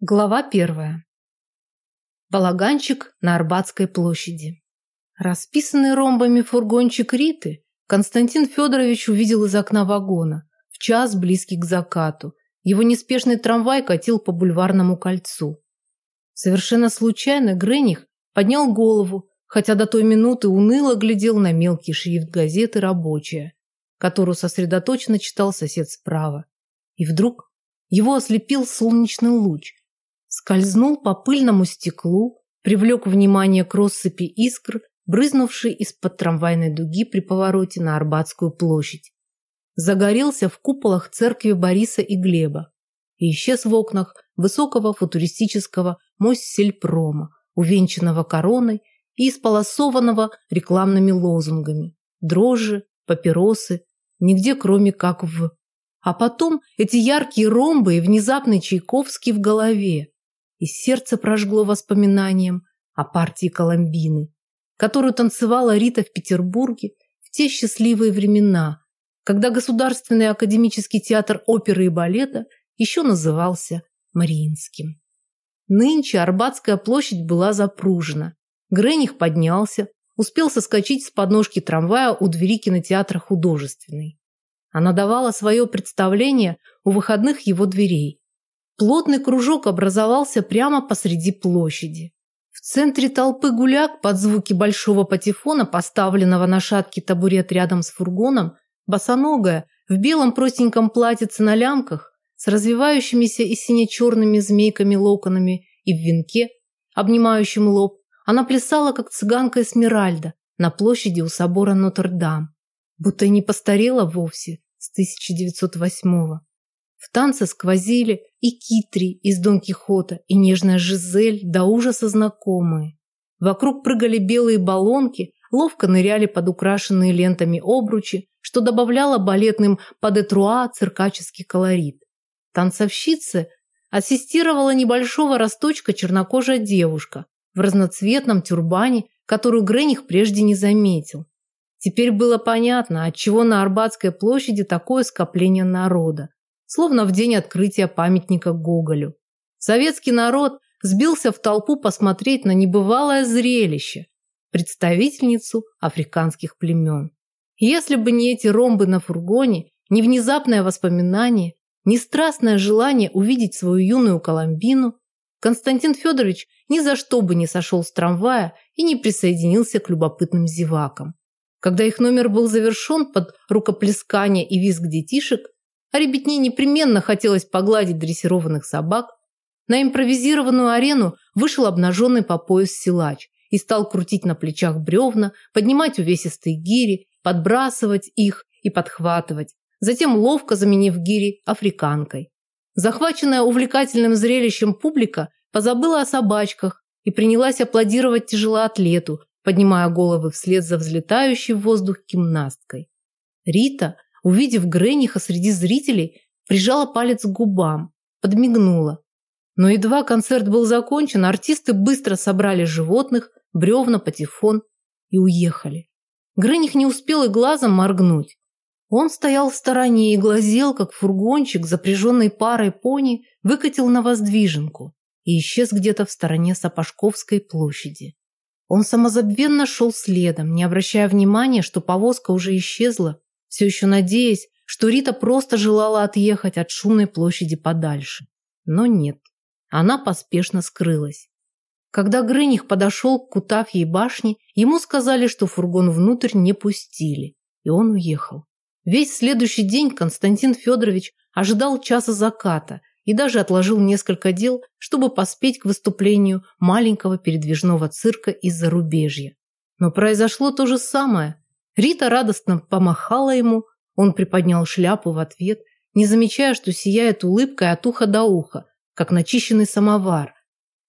Глава первая. Балаганчик на Арбатской площади. Расписанный ромбами фургончик Риты Константин Федорович увидел из окна вагона, в час близкий к закату. Его неспешный трамвай катил по бульварному кольцу. Совершенно случайно Грених поднял голову, хотя до той минуты уныло глядел на мелкий шрифт газеты «Рабочая», которую сосредоточенно читал сосед справа. И вдруг его ослепил солнечный луч, скользнул по пыльному стеклу, привлек внимание к россыпи искр, брызнувшей из-под трамвайной дуги при повороте на Арбатскую площадь. Загорелся в куполах церкви Бориса и Глеба и исчез в окнах высокого футуристического Моссельпрома, увенчанного короной и исполосованного рекламными лозунгами. Дрожжи, папиросы, нигде кроме как в... А потом эти яркие ромбы и внезапный Чайковский в голове и сердце прожгло воспоминанием о партии Коломбины, которую танцевала Рита в Петербурге в те счастливые времена, когда Государственный академический театр оперы и балета еще назывался Мариинским. Нынче Арбатская площадь была запружена. Грених поднялся, успел соскочить с подножки трамвая у двери кинотеатра художественный. Она давала свое представление у выходных его дверей. Плотный кружок образовался прямо посреди площади. В центре толпы гуляк под звуки большого патефона, поставленного на шаткий табурет рядом с фургоном, босоногая, в белом простеньком платьице на лямках, с развивающимися и сине-черными змейками локонами и в венке, обнимающем лоб, она плясала, как цыганка Эсмеральда, на площади у собора Нотр-Дам, будто и не постарела вовсе с 1908 -го. В танце сквозили и Китри из Дон Кихота, и нежная Жизель, до ужаса знакомые. Вокруг прыгали белые баллонки, ловко ныряли под украшенные лентами обручи, что добавляло балетным падетруа циркаческий колорит. Танцовщице ассистировала небольшого росточка чернокожая девушка в разноцветном тюрбане, которую Грених прежде не заметил. Теперь было понятно, отчего на Арбатской площади такое скопление народа словно в день открытия памятника Гоголю. Советский народ сбился в толпу посмотреть на небывалое зрелище – представительницу африканских племен. Если бы не эти ромбы на фургоне, не внезапное воспоминание, не страстное желание увидеть свою юную Коломбину, Константин Федорович ни за что бы не сошел с трамвая и не присоединился к любопытным зевакам. Когда их номер был завершен под рукоплескание и визг детишек, а ребятне непременно хотелось погладить дрессированных собак, на импровизированную арену вышел обнаженный по пояс силач и стал крутить на плечах бревна, поднимать увесистые гири, подбрасывать их и подхватывать, затем ловко заменив гири африканкой. Захваченная увлекательным зрелищем публика позабыла о собачках и принялась аплодировать тяжелоатлету, поднимая головы вслед за взлетающей в воздух гимнасткой. Рита – увидев Грениха среди зрителей, прижала палец к губам, подмигнула. Но едва концерт был закончен, артисты быстро собрали животных, бревна, патефон и уехали. Грених не успел и глазом моргнуть. Он стоял в стороне и глазел, как фургончик, запряженный парой пони, выкатил на воздвиженку и исчез где-то в стороне Сапожковской площади. Он самозабвенно шел следом, не обращая внимания, что повозка уже исчезла все еще надеясь, что Рита просто желала отъехать от шумной площади подальше. Но нет, она поспешно скрылась. Когда Грыних подошел к Кутафьей башне, ему сказали, что фургон внутрь не пустили, и он уехал. Весь следующий день Константин Федорович ожидал часа заката и даже отложил несколько дел, чтобы поспеть к выступлению маленького передвижного цирка из зарубежья. Но произошло то же самое. Рита радостно помахала ему, он приподнял шляпу в ответ, не замечая, что сияет улыбкой от уха до уха, как начищенный самовар.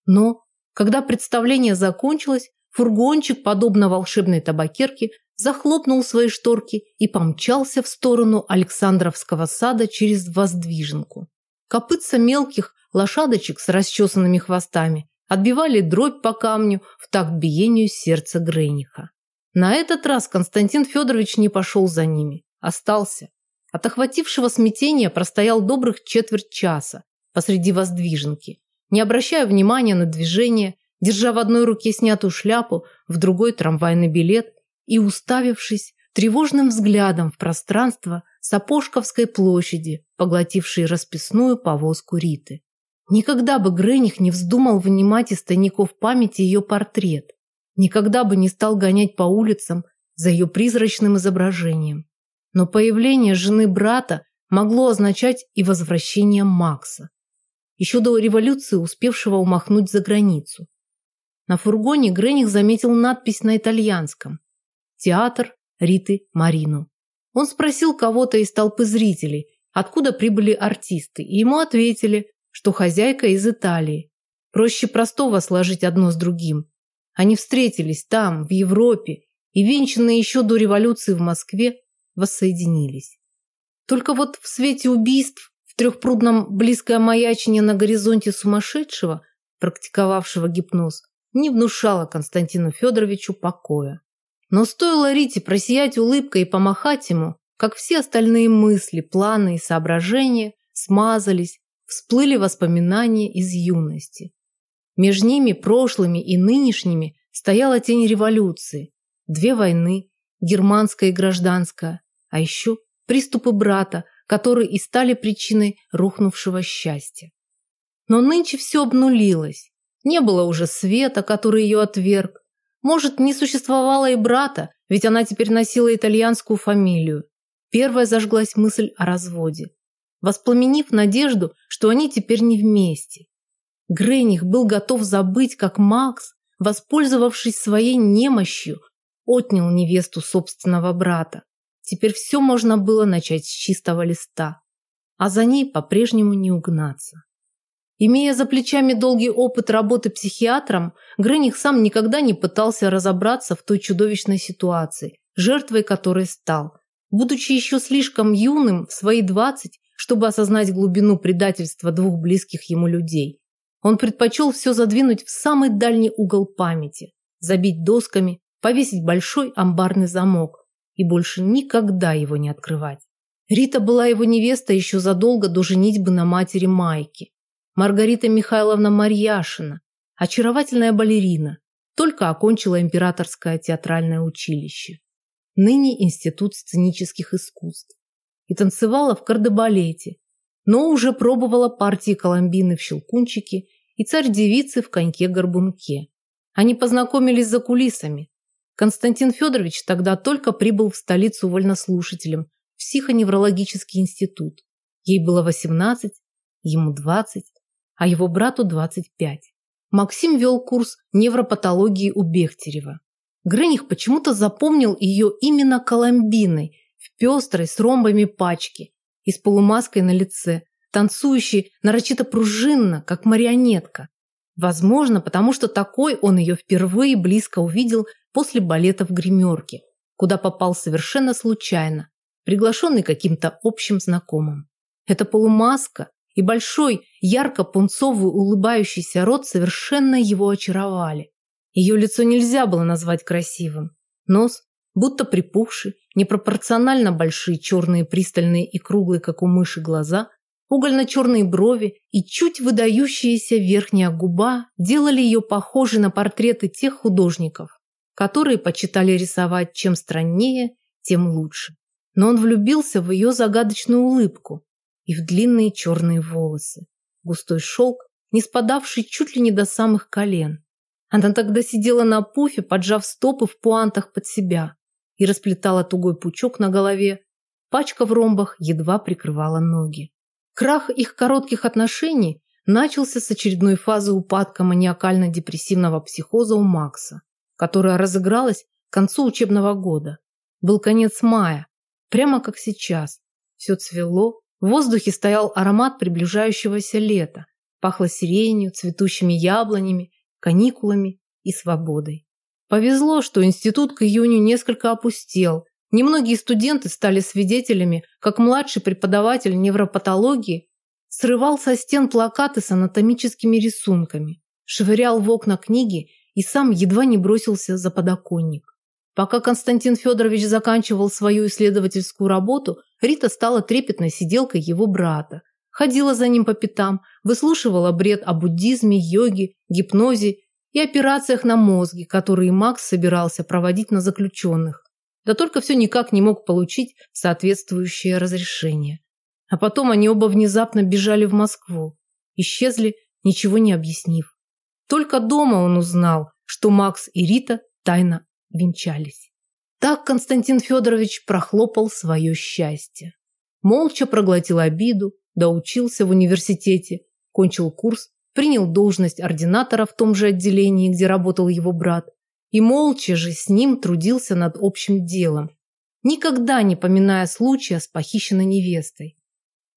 Но, когда представление закончилось, фургончик, подобно волшебной табакерке, захлопнул свои шторки и помчался в сторону Александровского сада через воздвиженку. Копытца мелких лошадочек с расчесанными хвостами отбивали дробь по камню в такт биению сердца Грейниха. На этот раз Константин Федорович не пошел за ними, остался. От охватившего смятения простоял добрых четверть часа посреди воздвиженки, не обращая внимания на движение, держа в одной руке снятую шляпу, в другой трамвайный билет и уставившись тревожным взглядом в пространство Сапожковской площади, поглотившей расписную повозку Риты. Никогда бы Грених не вздумал вынимать из тайников памяти ее портрет. Никогда бы не стал гонять по улицам за ее призрачным изображением. Но появление жены брата могло означать и возвращение Макса, еще до революции успевшего умахнуть за границу. На фургоне Грених заметил надпись на итальянском «Театр Риты Марину». Он спросил кого-то из толпы зрителей, откуда прибыли артисты, и ему ответили, что хозяйка из Италии. Проще простого сложить одно с другим. Они встретились там, в Европе, и венчанные еще до революции в Москве воссоединились. Только вот в свете убийств, в трехпрудном близкое маячине на горизонте сумасшедшего, практиковавшего гипноз, не внушало Константину Федоровичу покоя. Но стоило Рите просиять улыбкой и помахать ему, как все остальные мысли, планы и соображения смазались, всплыли воспоминания из юности. Между ними, прошлыми и нынешними, стояла тень революции. Две войны, германская и гражданская, а еще приступы брата, которые и стали причиной рухнувшего счастья. Но нынче все обнулилось. Не было уже света, который ее отверг. Может, не существовало и брата, ведь она теперь носила итальянскую фамилию. Первая зажглась мысль о разводе, воспламенив надежду, что они теперь не вместе. Грених был готов забыть, как Макс, воспользовавшись своей немощью, отнял невесту собственного брата. Теперь все можно было начать с чистого листа, а за ней по-прежнему не угнаться. Имея за плечами долгий опыт работы психиатром, Грених сам никогда не пытался разобраться в той чудовищной ситуации, жертвой которой стал. Будучи еще слишком юным, в свои 20, чтобы осознать глубину предательства двух близких ему людей, он предпочел все задвинуть в самый дальний угол памяти, забить досками, повесить большой амбарный замок и больше никогда его не открывать. Рита была его невеста еще задолго до женитьбы на матери Майки. Маргарита Михайловна Марьяшина, очаровательная балерина, только окончила императорское театральное училище, ныне Институт сценических искусств, и танцевала в кардебалете, но уже пробовала партии Коломбины в «Щелкунчике» и царь-девицы в «Коньке-горбунке». Они познакомились за кулисами. Константин Федорович тогда только прибыл в столицу вольнослушателем в психоневрологический институт. Ей было 18, ему 20 а его брату 25. Максим вел курс невропатологии у Бехтерева. Грених почему-то запомнил ее именно Коломбиной в пестрой с ромбами пачке и с полумаской на лице, танцующей нарочито пружинно, как марионетка. Возможно, потому что такой он ее впервые близко увидел после балета в гримерке, куда попал совершенно случайно, приглашенный каким-то общим знакомым. Эта полумаска и большой, ярко-пунцовый улыбающийся рот совершенно его очаровали. Ее лицо нельзя было назвать красивым. Нос, будто припухший, непропорционально большие черные пристальные и круглые, как у мыши, глаза, угольно-черные брови и чуть выдающаяся верхняя губа делали ее похожей на портреты тех художников, которые почитали рисовать чем страннее, тем лучше. Но он влюбился в ее загадочную улыбку, и в длинные черные волосы. Густой шелк, не спадавший чуть ли не до самых колен. Она тогда сидела на пуфе, поджав стопы в пуантах под себя и расплетала тугой пучок на голове. Пачка в ромбах едва прикрывала ноги. Крах их коротких отношений начался с очередной фазы упадка маниакально-депрессивного психоза у Макса, которая разыгралась к концу учебного года. Был конец мая, прямо как сейчас. Все цвело, в воздухе стоял аромат приближающегося лета. Пахло сиренью, цветущими яблонями, каникулами и свободой. Повезло, что институт к июню несколько опустел. Немногие студенты стали свидетелями, как младший преподаватель невропатологии срывал со стен плакаты с анатомическими рисунками, швырял в окна книги и сам едва не бросился за подоконник. Пока Константин Федорович заканчивал свою исследовательскую работу, Рита стала трепетной сиделкой его брата, ходила за ним по пятам, выслушивала бред о буддизме, йоге, гипнозе и операциях на мозге, которые Макс собирался проводить на заключенных. Да только все никак не мог получить соответствующее разрешение. А потом они оба внезапно бежали в Москву. Исчезли, ничего не объяснив. Только дома он узнал, что Макс и Рита тайно венчались. Так Константин Федорович прохлопал свое счастье. Молча проглотил обиду, доучился в университете, кончил курс, принял должность ординатора в том же отделении, где работал его брат, и молча же с ним трудился над общим делом, никогда не поминая случая с похищенной невестой.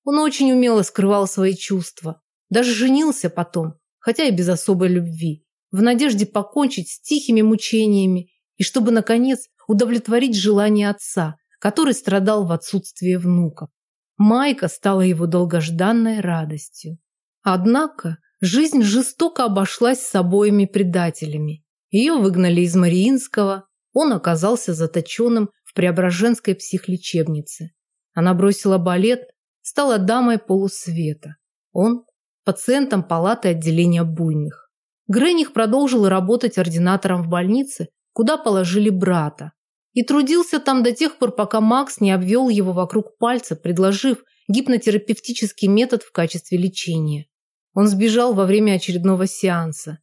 Он очень умело скрывал свои чувства, даже женился потом, хотя и без особой любви, в надежде покончить с тихими мучениями и чтобы, наконец, удовлетворить желание отца, который страдал в отсутствии внуков. Майка стала его долгожданной радостью. Однако жизнь жестоко обошлась с обоими предателями. Ее выгнали из Мариинского, он оказался заточенным в Преображенской психлечебнице. Она бросила балет, стала дамой полусвета. Он – пациентом палаты отделения буйных. Грених продолжил работать ординатором в больнице, куда положили брата, и трудился там до тех пор, пока Макс не обвел его вокруг пальца, предложив гипнотерапевтический метод в качестве лечения. Он сбежал во время очередного сеанса.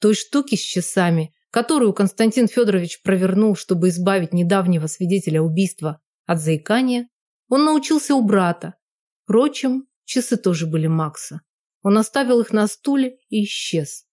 Той штуки с часами, которую Константин Федорович провернул, чтобы избавить недавнего свидетеля убийства от заикания, он научился у брата. Впрочем, часы тоже были Макса. Он оставил их на стуле и исчез.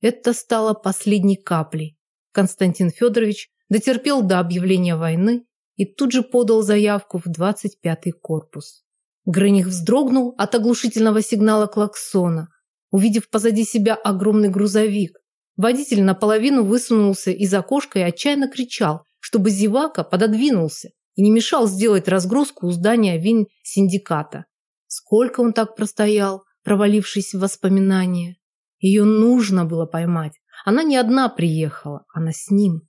Это стало последней каплей. Константин Федорович дотерпел до объявления войны и тут же подал заявку в 25-й корпус. Грених вздрогнул от оглушительного сигнала клаксона, увидев позади себя огромный грузовик. Водитель наполовину высунулся из окошка и отчаянно кричал, чтобы зевака пододвинулся и не мешал сделать разгрузку у здания Вин-синдиката. Сколько он так простоял, провалившись в воспоминания. Ее нужно было поймать. Она не одна приехала, она с ним.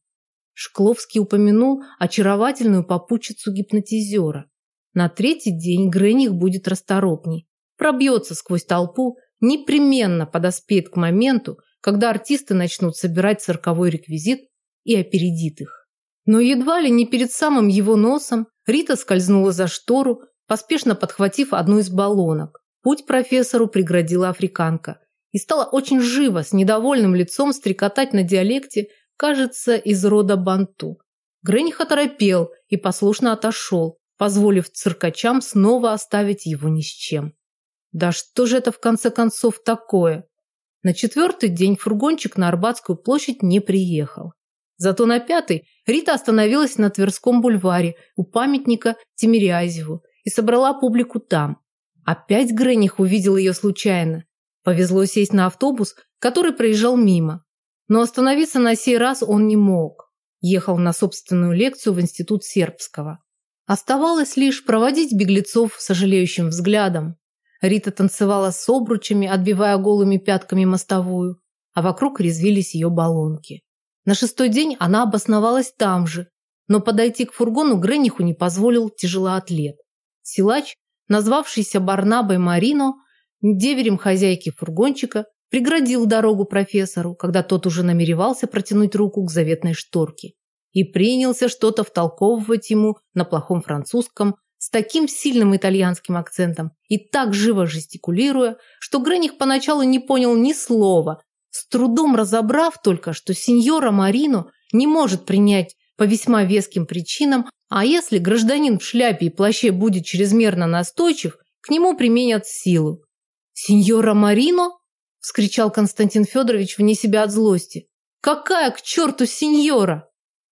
Шкловский упомянул очаровательную попутчицу гипнотизера. На третий день Грених будет расторопней. Пробьется сквозь толпу, непременно подоспеет к моменту, когда артисты начнут собирать цирковой реквизит и опередит их. Но едва ли не перед самым его носом Рита скользнула за штору, поспешно подхватив одну из баллонок. Путь профессору преградила африканка и стала очень живо, с недовольным лицом стрекотать на диалекте кажется, из рода банту. Грених оторопел и послушно отошел, позволив циркачам снова оставить его ни с чем. Да что же это в конце концов такое? На четвертый день фургончик на Арбатскую площадь не приехал. Зато на пятый Рита остановилась на Тверском бульваре у памятника Тимирязеву и собрала публику там. Опять Грених увидел ее случайно. Повезло сесть на автобус, который проезжал мимо. Но остановиться на сей раз он не мог. Ехал на собственную лекцию в Институт Сербского. Оставалось лишь проводить беглецов сожалеющим взглядом. Рита танцевала с обручами, отбивая голыми пятками мостовую, а вокруг резвились ее баллонки. На шестой день она обосновалась там же, но подойти к фургону Грениху не позволил тяжелоатлет. Силач, назвавшийся Барнабой Марино, деверем хозяйки фургончика, преградил дорогу профессору, когда тот уже намеревался протянуть руку к заветной шторке, и принялся что-то втолковывать ему на плохом французском с таким сильным итальянским акцентом и так живо жестикулируя, что Грених поначалу не понял ни слова, с трудом разобрав только, что сеньора Марино не может принять по весьма веским причинам, а если гражданин в шляпе и плаще будет чрезмерно настойчив, к нему применят силу. «Сеньора Марино?» – вскричал Константин Федорович вне себя от злости. «Какая к черту сеньора?»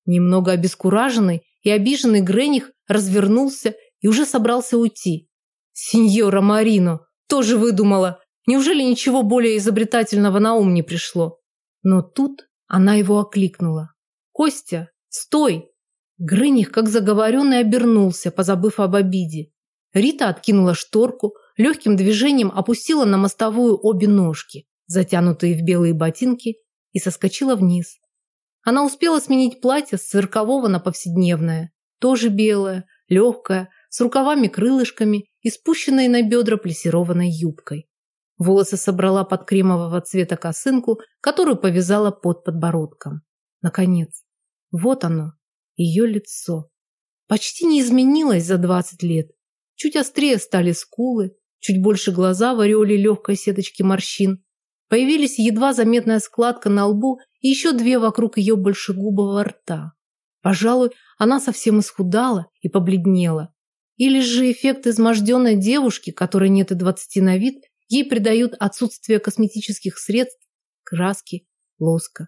Немного обескураженный и обиженный Грених развернулся и уже собрался уйти. «Сеньора Марино! Тоже выдумала! Неужели ничего более изобретательного на ум не пришло?» Но тут она его окликнула. «Костя, стой!» Грыних, как заговоренный, обернулся, позабыв об обиде. Рита откинула шторку, легким движением опустила на мостовую обе ножки, затянутые в белые ботинки, и соскочила вниз. Она успела сменить платье с циркового на повседневное, тоже белое, легкое, с рукавами-крылышками и спущенной на бедра плессированной юбкой. Волосы собрала под кремового цвета косынку, которую повязала под подбородком. Наконец, вот оно, ее лицо. Почти не изменилось за 20 лет. Чуть острее стали скулы, чуть больше глаза в ореоле легкой сеточки морщин. Появились едва заметная складка на лбу еще две вокруг ее большегубого рта. Пожалуй, она совсем исхудала и побледнела. Или же эффект изможденной девушки, которой нет и двадцати на вид, ей придают отсутствие косметических средств, краски, лоска.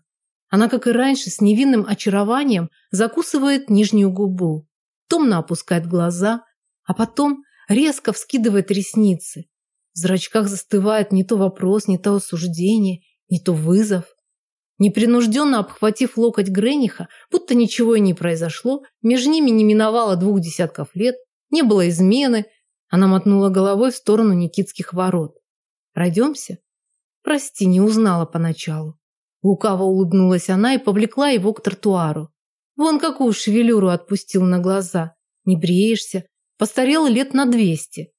Она, как и раньше, с невинным очарованием закусывает нижнюю губу, томно опускает глаза, а потом резко вскидывает ресницы. В зрачках застывает не то вопрос, не то осуждение, не то вызов. Непринужденно обхватив локоть Грениха, будто ничего и не произошло, между ними не миновало двух десятков лет, не было измены, она мотнула головой в сторону Никитских ворот. «Пройдемся?» «Прости, не узнала поначалу». Лукаво улыбнулась она и повлекла его к тротуару. Вон какую шевелюру отпустил на глаза. Не бреешься, Постарел лет на двести.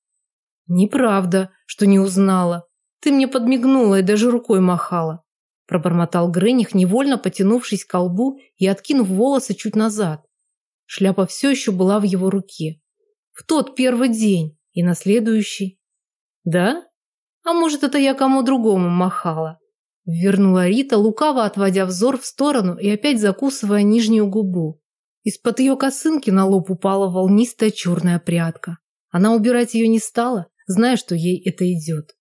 Неправда, что не узнала. Ты мне подмигнула и даже рукой махала. Пробормотал Грених, невольно потянувшись к колбу и откинув волосы чуть назад. Шляпа все еще была в его руке. В тот первый день и на следующий. Да? А может, это я кому другому махала? Вернула Рита, лукаво отводя взор в сторону и опять закусывая нижнюю губу. Из-под ее косынки на лоб упала волнистая черная прядка. Она убирать ее не стала, зная, что ей это идет.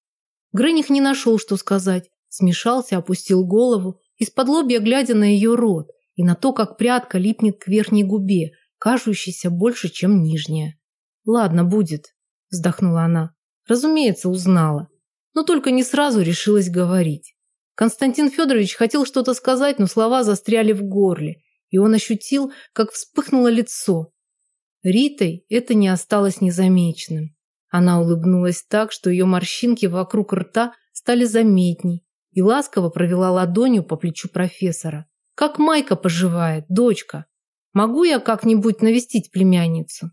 Грених не нашел, что сказать. Смешался, опустил голову, из-под лобья глядя на ее рот и на то, как прядка липнет к верхней губе, кажущейся больше, чем нижняя. «Ладно, будет», – вздохнула она. Разумеется, узнала. Но только не сразу решилась говорить. Константин Федорович хотел что-то сказать, но слова застряли в горле, и он ощутил, как вспыхнуло лицо. Ритой это не осталось незамеченным. Она улыбнулась так, что ее морщинки вокруг рта стали заметней и ласково провела ладонью по плечу профессора. «Как Майка поживает, дочка? Могу я как-нибудь навестить племянницу?»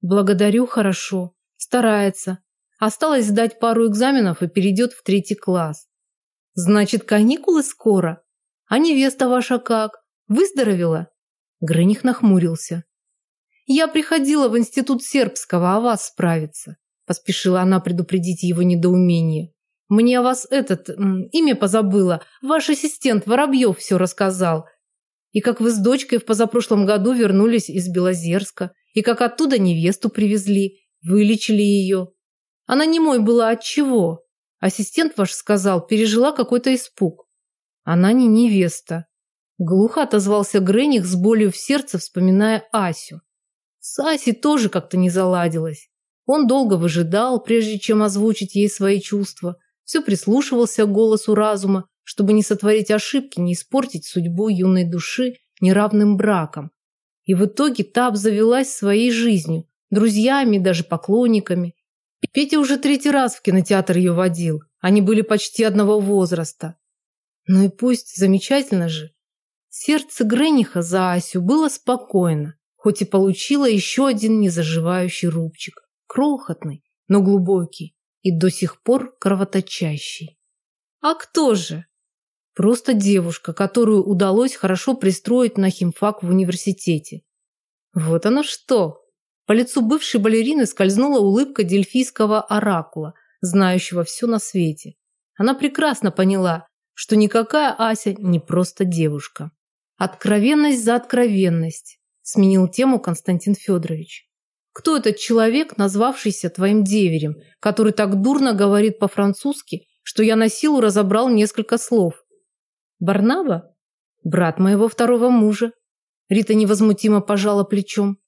«Благодарю, хорошо. Старается. Осталось сдать пару экзаменов и перейдет в третий класс». «Значит, каникулы скоро? А невеста ваша как? Выздоровела?» Грених нахмурился. «Я приходила в институт сербского о вас справиться», поспешила она предупредить его недоумение. «Мне о вас этот, имя позабыла, ваш ассистент Воробьев все рассказал. И как вы с дочкой в позапрошлом году вернулись из Белозерска, и как оттуда невесту привезли, вылечили ее. Она не мой была от чего? Ассистент ваш сказал, пережила какой-то испуг. Она не невеста. Глухо отозвался Грених с болью в сердце, вспоминая Асю. С Асей тоже как-то не заладилось. Он долго выжидал, прежде чем озвучить ей свои чувства. Все прислушивался к голосу разума, чтобы не сотворить ошибки, не испортить судьбу юной души неравным браком. И в итоге та обзавелась своей жизнью, друзьями, даже поклонниками. Петя уже третий раз в кинотеатр ее водил. Они были почти одного возраста. Ну и пусть, замечательно же. Сердце Грениха за Асю было спокойно, хоть и получило еще один незаживающий рубчик. Крохотный, но глубокий и до сих пор кровоточащий. А кто же? Просто девушка, которую удалось хорошо пристроить на химфак в университете. Вот оно что! По лицу бывшей балерины скользнула улыбка дельфийского оракула, знающего все на свете. Она прекрасно поняла, что никакая Ася не просто девушка. Откровенность за откровенность, сменил тему Константин Федорович. Кто этот человек, назвавшийся твоим деверем, который так дурно говорит по-французски, что я на силу разобрал несколько слов? Барнаба? Брат моего второго мужа. Рита невозмутимо пожала плечом.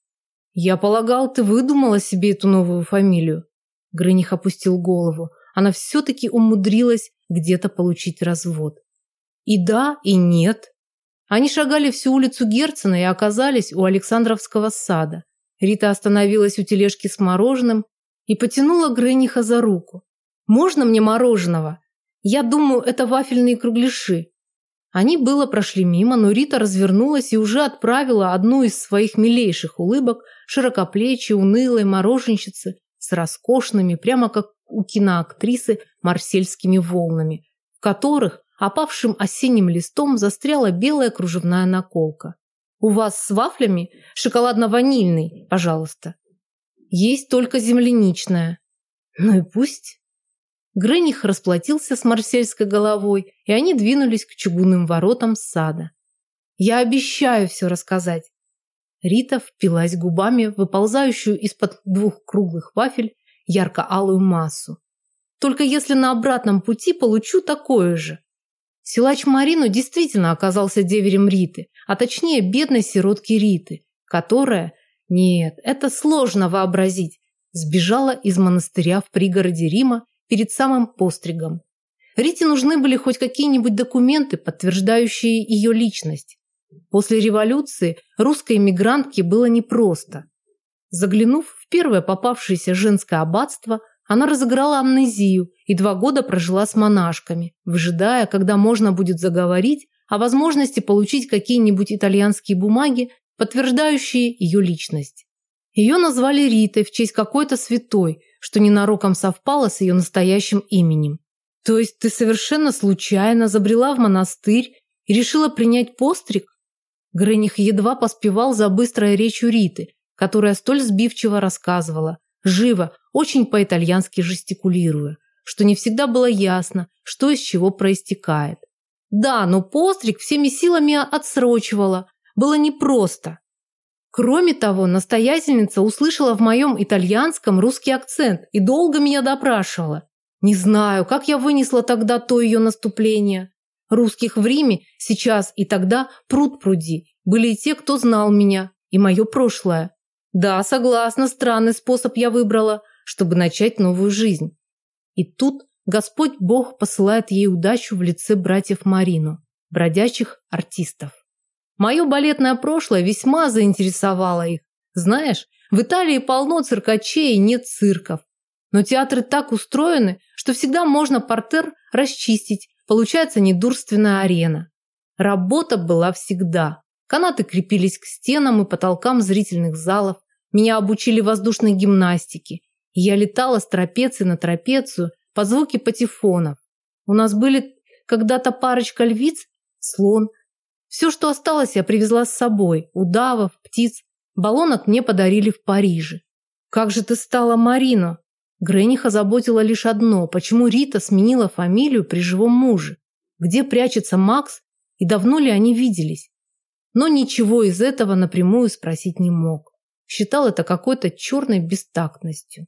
Я полагал, ты выдумала себе эту новую фамилию. Грыних опустил голову. Она все-таки умудрилась где-то получить развод. И да, и нет. Они шагали всю улицу Герцена и оказались у Александровского сада. Рита остановилась у тележки с мороженым и потянула Грениха за руку. «Можно мне мороженого? Я думаю, это вафельные кругляши». Они было прошли мимо, но Рита развернулась и уже отправила одну из своих милейших улыбок широкоплечей, унылой мороженщице с роскошными, прямо как у киноактрисы, марсельскими волнами, в которых опавшим осенним листом застряла белая кружевная наколка. «У вас с вафлями шоколадно-ванильный, пожалуйста». «Есть только земляничная». «Ну и пусть». Грених расплатился с марсельской головой, и они двинулись к чугунным воротам сада. «Я обещаю все рассказать». Рита впилась губами в выползающую из-под двух круглых вафель ярко-алую массу. «Только если на обратном пути получу такое же». Силач Марину действительно оказался деверем Риты, а точнее бедной сиротки Риты, которая, нет, это сложно вообразить, сбежала из монастыря в пригороде Рима перед самым постригом. Рите нужны были хоть какие-нибудь документы, подтверждающие ее личность. После революции русской эмигрантке было непросто. Заглянув в первое попавшееся женское аббатство, она разыграла амнезию и два года прожила с монашками, выжидая, когда можно будет заговорить о возможности получить какие-нибудь итальянские бумаги, подтверждающие ее личность. Ее назвали Ритой в честь какой-то святой, что ненароком совпало с ее настоящим именем. То есть ты совершенно случайно забрела в монастырь и решила принять постриг? Грених едва поспевал за быстрой речью Риты, которая столь сбивчиво рассказывала, живо, очень по-итальянски жестикулируя, что не всегда было ясно, что из чего проистекает. Да, но постриг всеми силами отсрочивала. Было непросто. Кроме того, настоятельница услышала в моем итальянском русский акцент и долго меня допрашивала. Не знаю, как я вынесла тогда то ее наступление. Русских в Риме сейчас и тогда пруд пруди. Были и те, кто знал меня и мое прошлое. Да, согласна, странный способ я выбрала, чтобы начать новую жизнь. И тут Господь Бог посылает ей удачу в лице братьев Марину, бродячих артистов. Мое балетное прошлое весьма заинтересовало их. Знаешь, в Италии полно циркачей и нет цирков. Но театры так устроены, что всегда можно портер расчистить, получается недурственная арена. Работа была всегда. Канаты крепились к стенам и потолкам зрительных залов. Меня обучили воздушной гимнастике. И я летала с трапеции на трапецию по звуке патефонов. У нас были когда-то парочка львиц, слон, все, что осталось, я привезла с собой. Удавов, птиц. Баллонок мне подарили в Париже. Как же ты стала Марино? Грениха заботила лишь одно. Почему Рита сменила фамилию при живом муже? Где прячется Макс? И давно ли они виделись? Но ничего из этого напрямую спросить не мог. Считал это какой-то черной бестактностью.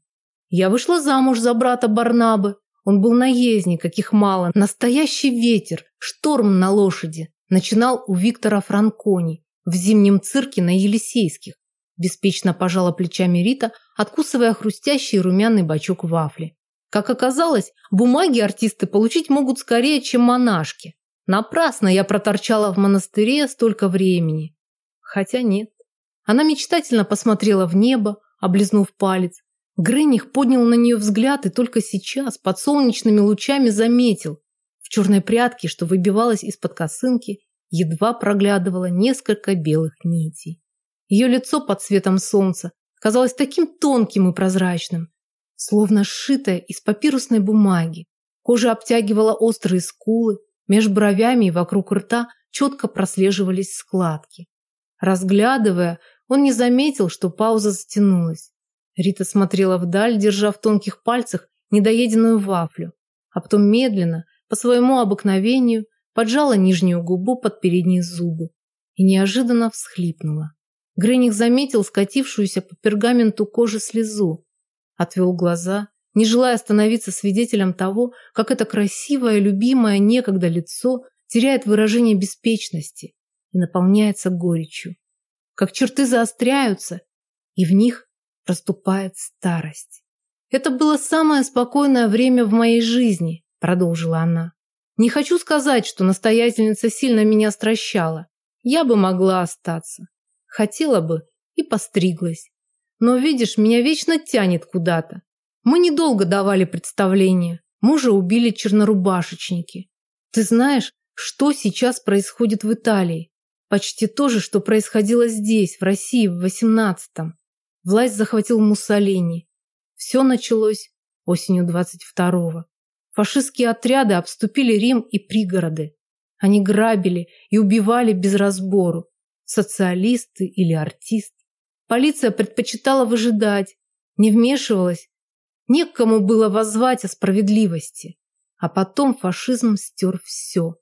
Я вышла замуж за брата Барнабы. Он был наездник, каких мало. Настоящий ветер, шторм на лошади начинал у Виктора Франкони в зимнем цирке на Елисейских. Беспечно пожала плечами Рита, откусывая хрустящий румяный бачок вафли. Как оказалось, бумаги артисты получить могут скорее, чем монашки. Напрасно я проторчала в монастыре столько времени. Хотя нет. Она мечтательно посмотрела в небо, облизнув палец. Грених поднял на нее взгляд и только сейчас, под солнечными лучами, заметил, в черной прядке, что выбивалась из-под косынки, едва проглядывало несколько белых нитей. Ее лицо под светом солнца казалось таким тонким и прозрачным, словно сшитое из папирусной бумаги. Кожа обтягивала острые скулы, меж бровями и вокруг рта четко прослеживались складки. Разглядывая, он не заметил, что пауза затянулась. Рита смотрела вдаль, держа в тонких пальцах недоеденную вафлю, а потом медленно, по своему обыкновению поджала нижнюю губу под передние зубы и неожиданно всхлипнула. Грених заметил скатившуюся по пергаменту кожи слезу, отвел глаза, не желая становиться свидетелем того, как это красивое, любимое некогда лицо теряет выражение беспечности и наполняется горечью, как черты заостряются, и в них проступает старость. Это было самое спокойное время в моей жизни, продолжила она. Не хочу сказать, что настоятельница сильно меня стращала. Я бы могла остаться. Хотела бы и постриглась. Но, видишь, меня вечно тянет куда-то. Мы недолго давали представление. Мужа убили чернорубашечники. Ты знаешь, что сейчас происходит в Италии? Почти то же, что происходило здесь, в России, в 18-м. Власть захватил Муссолини. Все началось осенью 22-го. Фашистские отряды обступили Рим и пригороды. Они грабили и убивали без разбору. Социалисты или артист. Полиция предпочитала выжидать, не вмешивалась. Не к кому было воззвать о справедливости. А потом фашизм стер все,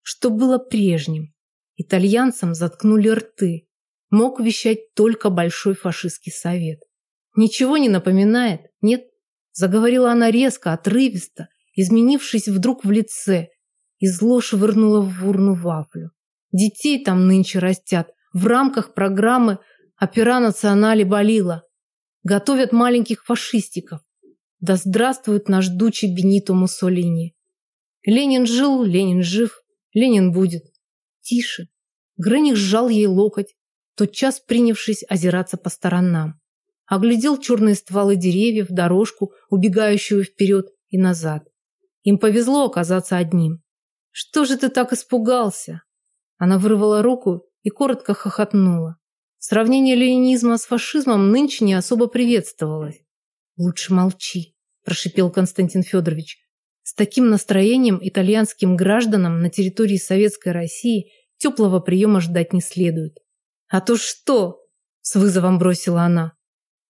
что было прежним. Итальянцам заткнули рты. Мог вещать только Большой фашистский совет. Ничего не напоминает? Нет? Заговорила она резко, отрывисто, изменившись вдруг в лице, и зло швырнула в урну вафлю. Детей там нынче растят в рамках программы «Опера национали болила». Готовят маленьких фашистиков. Да здравствует наш дучий Бенито Муссолини. Ленин жил, Ленин жив, Ленин будет. Тише. Грених сжал ей локоть, тотчас принявшись озираться по сторонам. Оглядел черные стволы деревьев, дорожку, убегающую вперед и назад. Им повезло оказаться одним. «Что же ты так испугался?» Она вырвала руку и коротко хохотнула. Сравнение ленинизма с фашизмом нынче не особо приветствовалось. «Лучше молчи», – прошипел Константин Федорович. С таким настроением итальянским гражданам на территории Советской России теплого приема ждать не следует. «А то что?» – с вызовом бросила она.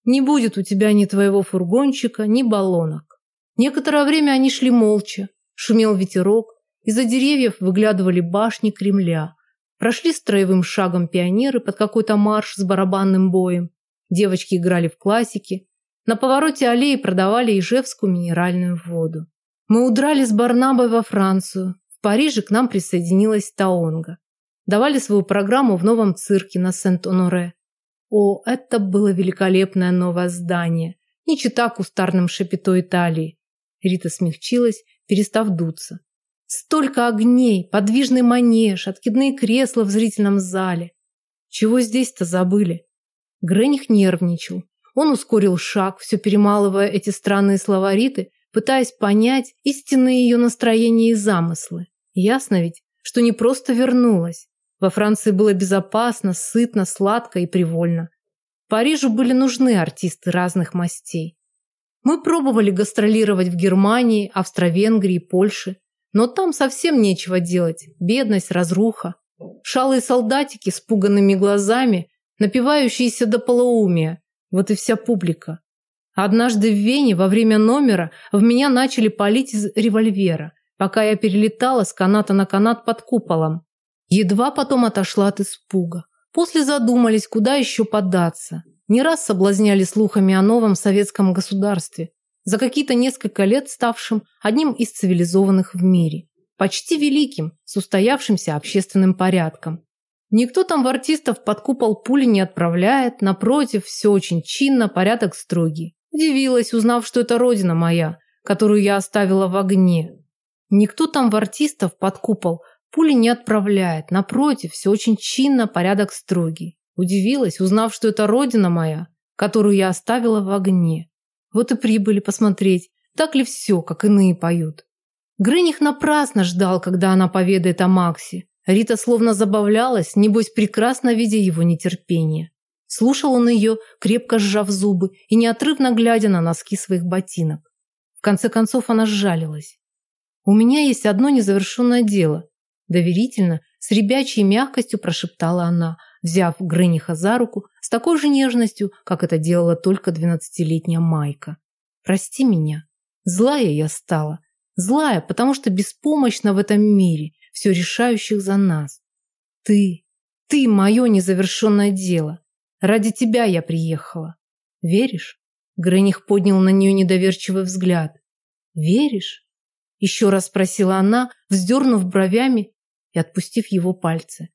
«Не будет у тебя ни твоего фургончика, ни баллонок». Некоторое время они шли молча. Шумел ветерок, из-за деревьев выглядывали башни Кремля. Прошли строевым шагом пионеры под какой-то марш с барабанным боем. Девочки играли в классики. На повороте аллеи продавали ижевскую минеральную воду. Мы удрали с Барнабой во Францию. В Париже к нам присоединилась Таонга. Давали свою программу в новом цирке на Сент-Оноре. О, это было великолепное новое здание. Не чита кустарным шапито Италии. Рита смягчилась, перестав дуться. Столько огней, подвижный манеж, откидные кресла в зрительном зале. Чего здесь-то забыли? Грених нервничал. Он ускорил шаг, все перемалывая эти странные слова Риты, пытаясь понять истинные ее настроения и замыслы. Ясно ведь, что не просто вернулась. Во Франции было безопасно, сытно, сладко и привольно. Парижу были нужны артисты разных мастей. Мы пробовали гастролировать в Германии, Австро-Венгрии, Польше. Но там совсем нечего делать. Бедность, разруха. Шалые солдатики с пуганными глазами, напивающиеся до полоумия. Вот и вся публика. Однажды в Вене во время номера в меня начали палить из револьвера, пока я перелетала с каната на канат под куполом. Едва потом отошла от испуга. После задумались, куда еще податься. Не раз соблазняли слухами о новом советском государстве за какие-то несколько лет ставшим одним из цивилизованных в мире, почти великим, с устоявшимся общественным порядком. Никто там в артистов под купол пули не отправляет, напротив, все очень чинно, порядок строгий. Удивилась, узнав, что это родина моя, которую я оставила в огне. Никто там в артистов под купол пули не отправляет, напротив, все очень чинно, порядок строгий. Удивилась, узнав, что это родина моя, которую я оставила в огне. Вот и прибыли посмотреть, так ли все, как иные поют. Грыних напрасно ждал, когда она поведает о Максе. Рита словно забавлялась, небось прекрасно видя его нетерпение. Слушал он ее, крепко сжав зубы и неотрывно глядя на носки своих ботинок. В конце концов она сжалилась. «У меня есть одно незавершенное дело», доверительно, с ребячей мягкостью прошептала она – взяв Грыниха за руку с такой же нежностью, как это делала только двенадцатилетняя Майка. «Прости меня. Злая я стала. Злая, потому что беспомощна в этом мире, все решающих за нас. Ты, ты мое незавершенное дело. Ради тебя я приехала. Веришь?» Грыних поднял на нее недоверчивый взгляд. «Веришь?» Еще раз спросила она, вздернув бровями и отпустив его пальцы.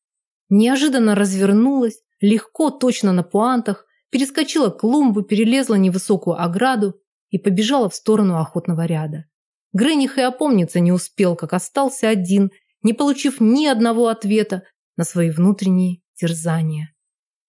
Неожиданно развернулась, легко, точно на пуантах, перескочила клумбу, перелезла невысокую ограду и побежала в сторону охотного ряда. Грених и опомниться не успел, как остался один, не получив ни одного ответа на свои внутренние терзания.